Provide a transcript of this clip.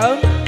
嗯。